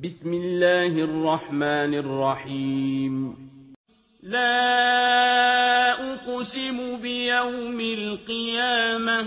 بسم الله الرحمن الرحيم لا أقسم بيوم القيامة